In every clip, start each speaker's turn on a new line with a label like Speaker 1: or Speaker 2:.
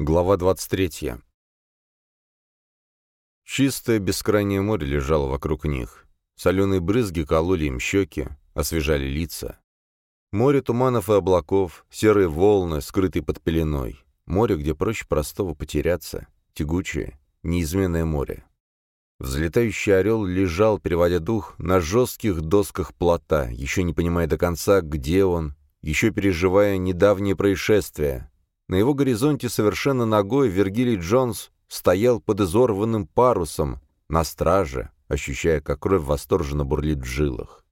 Speaker 1: Глава 23. Чистое бескрайнее море лежало вокруг них. Соленые брызги кололи им щеки, освежали лица. Море туманов и облаков, серые волны, скрытые под пеленой. Море, где проще простого потеряться. Тягучее, неизменное море. Взлетающий орел лежал, переводя дух, на жестких досках плота, еще не понимая до конца, где он, еще переживая недавнее происшествие, на его горизонте совершенно ногой Вергилий Джонс стоял под изорванным парусом, на страже, ощущая, как кровь восторженно бурлит в жилах.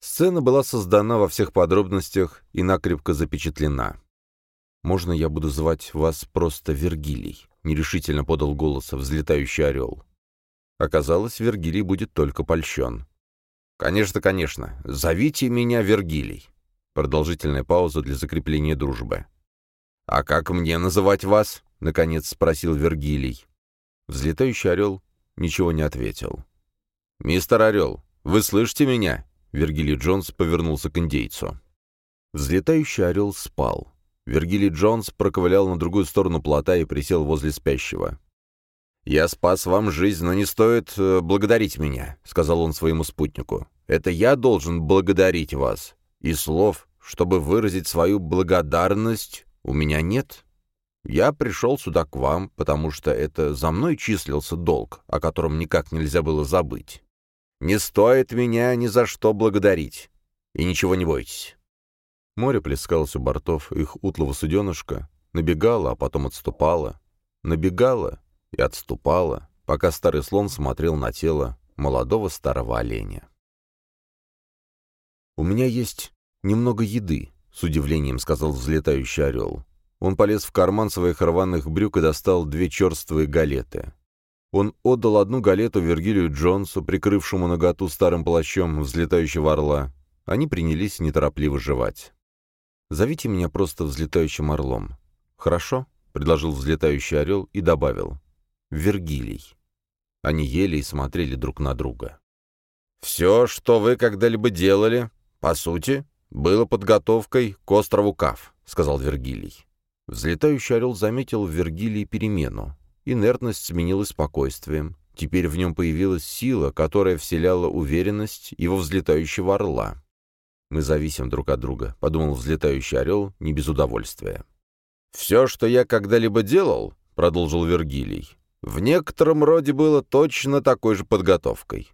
Speaker 1: Сцена была создана во всех подробностях и накрепко запечатлена. «Можно я буду звать вас просто Вергилий?» — нерешительно подал голос взлетающий орел. Оказалось, Вергилий будет только польщен. «Конечно, конечно. Зовите меня Вергилий». Продолжительная пауза для закрепления дружбы. «А как мне называть вас?» — наконец спросил Вергилий. Взлетающий орел ничего не ответил. «Мистер Орел, вы слышите меня?» Вергилий Джонс повернулся к индейцу. Взлетающий орел спал. Вергилий Джонс проковылял на другую сторону плота и присел возле спящего. «Я спас вам жизнь, но не стоит э, благодарить меня», — сказал он своему спутнику. «Это я должен благодарить вас. И слов, чтобы выразить свою благодарность, у меня нет. Я пришел сюда к вам, потому что это за мной числился долг, о котором никак нельзя было забыть. Не стоит меня ни за что благодарить. И ничего не бойтесь». Море плескалось у бортов их утлого суденышка, набегало, а потом отступало, набегало и отступало, пока старый слон смотрел на тело молодого старого оленя. «У меня есть немного еды», — с удивлением сказал взлетающий орел. Он полез в карман своих рваных брюк и достал две черствые галеты. Он отдал одну галету Вергилию Джонсу, прикрывшему наготу старым плащом взлетающего орла. Они принялись неторопливо жевать. «Зовите меня просто взлетающим орлом». «Хорошо», — предложил взлетающий орел и добавил. «Вергилий». Они ели и смотрели друг на друга. «Все, что вы когда-либо делали, по сути, было подготовкой к острову Кав», — сказал Вергилий. Взлетающий орел заметил в Вергилии перемену. Инертность сменилась спокойствием. Теперь в нем появилась сила, которая вселяла уверенность его взлетающего орла. «Мы зависим друг от друга», — подумал взлетающий орел не без удовольствия. «Все, что я когда-либо делал», — продолжил Вергилий, — «в некотором роде было точно такой же подготовкой».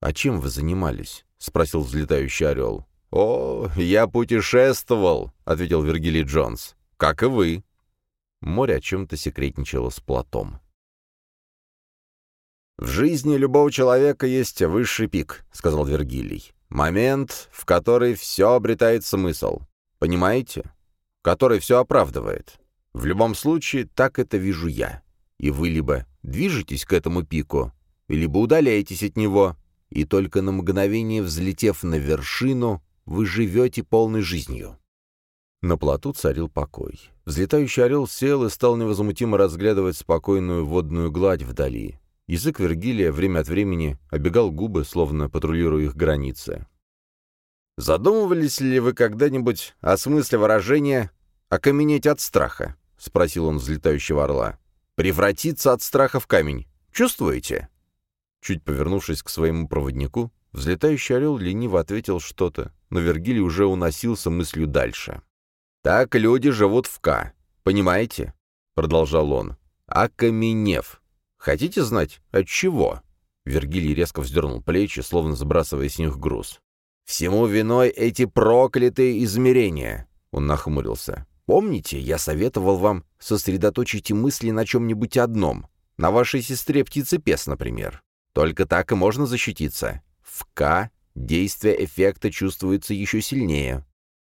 Speaker 1: «А чем вы занимались?» — спросил взлетающий орел. «О, я путешествовал», — ответил Вергилий Джонс. «Как и вы». Море о чем-то секретничало с плотом. «В жизни любого человека есть высший пик», — сказал Вергилий. «Момент, в который все обретает смысл. Понимаете? Который все оправдывает. В любом случае, так это вижу я. И вы либо движетесь к этому пику, либо удаляетесь от него, и только на мгновение взлетев на вершину, вы живете полной жизнью». На плоту царил покой. Взлетающий орел сел и стал невозмутимо разглядывать спокойную водную гладь вдали. Язык Вергилия время от времени обегал губы, словно патрулируя их границы. «Задумывались ли вы когда-нибудь о смысле выражения «окаменеть от страха»?» — спросил он взлетающего орла. «Превратиться от страха в камень. Чувствуете?» Чуть повернувшись к своему проводнику, взлетающий орел лениво ответил что-то, но Вергилий уже уносился мыслью дальше. «Так люди живут в К. Понимаете?» — продолжал он. «Окаменев. Хотите знать, от чего?» Вергилий резко вздернул плечи, словно сбрасывая с них груз. «Всему виной эти проклятые измерения!» Он нахмурился. «Помните, я советовал вам сосредоточить мысли на чем-нибудь одном? На вашей сестре птицепес, например. Только так и можно защититься. В К действие эффекта чувствуется еще сильнее.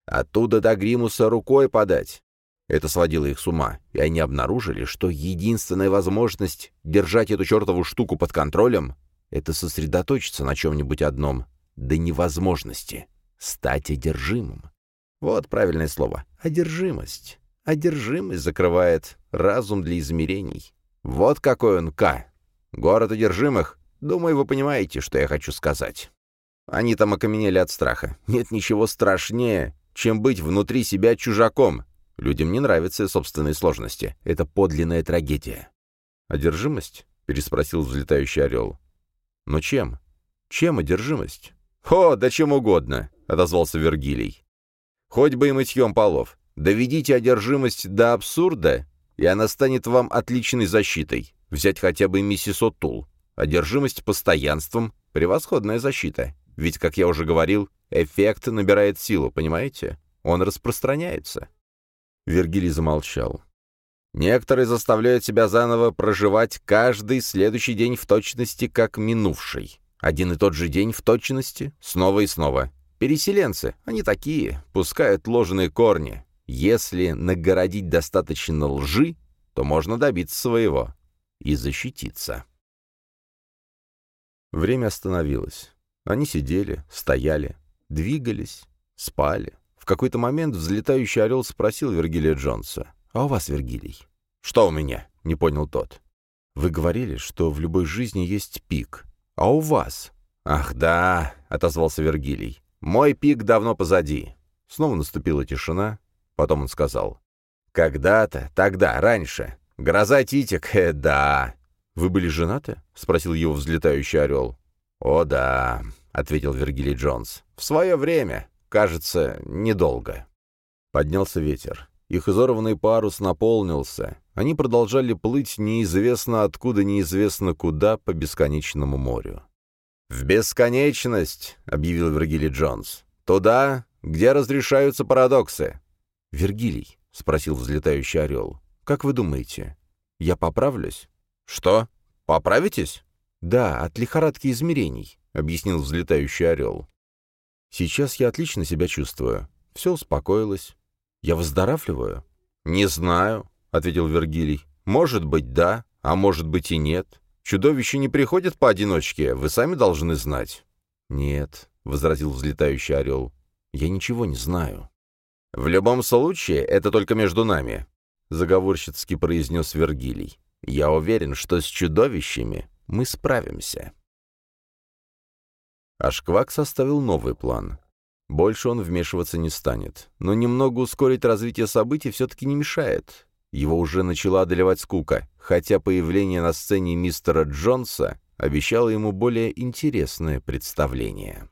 Speaker 1: Оттуда до Гримуса рукой подать. Это сводило их с ума, и они обнаружили, что единственная возможность держать эту чертову штуку под контролем — это сосредоточиться на чем-нибудь одном, до невозможности стать одержимым. Вот правильное слово — одержимость. Одержимость закрывает разум для измерений. Вот какой он К. Город одержимых. Думаю, вы понимаете, что я хочу сказать. Они там окаменели от страха. Нет ничего страшнее, чем быть внутри себя чужаком. Людям не нравятся собственные сложности. Это подлинная трагедия. «Одержимость?» — переспросил взлетающий орел. «Но чем? Чем одержимость?» «О, да чем угодно!» — отозвался Вергилий. «Хоть бы и мытьем полов. Доведите одержимость до абсурда, и она станет вам отличной защитой. Взять хотя бы миссис О'Тул. Одержимость постоянством — превосходная защита. Ведь, как я уже говорил, эффект набирает силу, понимаете? Он распространяется. Вергилий замолчал. Некоторые заставляют себя заново проживать каждый следующий день в точности, как минувший. Один и тот же день в точности, снова и снова. Переселенцы, они такие, пускают ложные корни. Если нагородить достаточно лжи, то можно добиться своего и защититься. Время остановилось. Они сидели, стояли, двигались, спали. В какой-то момент взлетающий орел спросил Вергилия Джонса. «А у вас, Вергилий?» «Что у меня?» — не понял тот. «Вы говорили, что в любой жизни есть пик. А у вас?» «Ах, да!» — отозвался Вергилий. «Мой пик давно позади». Снова наступила тишина. Потом он сказал. «Когда-то, тогда, раньше. Гроза Титик, э, да». «Вы были женаты?» — спросил его взлетающий орел. «О, да», — ответил Вергилий Джонс. «В свое время. Кажется, недолго. Поднялся ветер. Их изорванный парус наполнился. Они продолжали плыть неизвестно откуда, неизвестно куда по бесконечному морю. «В бесконечность!» — объявил Вергилий Джонс. «Туда, где разрешаются парадоксы». «Вергилий», — спросил взлетающий орел, — «как вы думаете, я поправлюсь?» «Что? Поправитесь?» «Да, от лихорадки измерений», — объяснил взлетающий орел. Сейчас я отлично себя чувствую. Все успокоилось. Я выздоравливаю?» «Не знаю», — ответил Вергилий. «Может быть, да, а может быть и нет. Чудовища не приходят поодиночке, вы сами должны знать». «Нет», — возразил взлетающий орел, — «я ничего не знаю». «В любом случае, это только между нами», — заговорщицки произнес Вергилий. «Я уверен, что с чудовищами мы справимся». Ашквак составил новый план. Больше он вмешиваться не станет, но немного ускорить развитие событий все-таки не мешает. Его уже начала одолевать скука, хотя появление на сцене мистера Джонса обещало ему более интересное представление.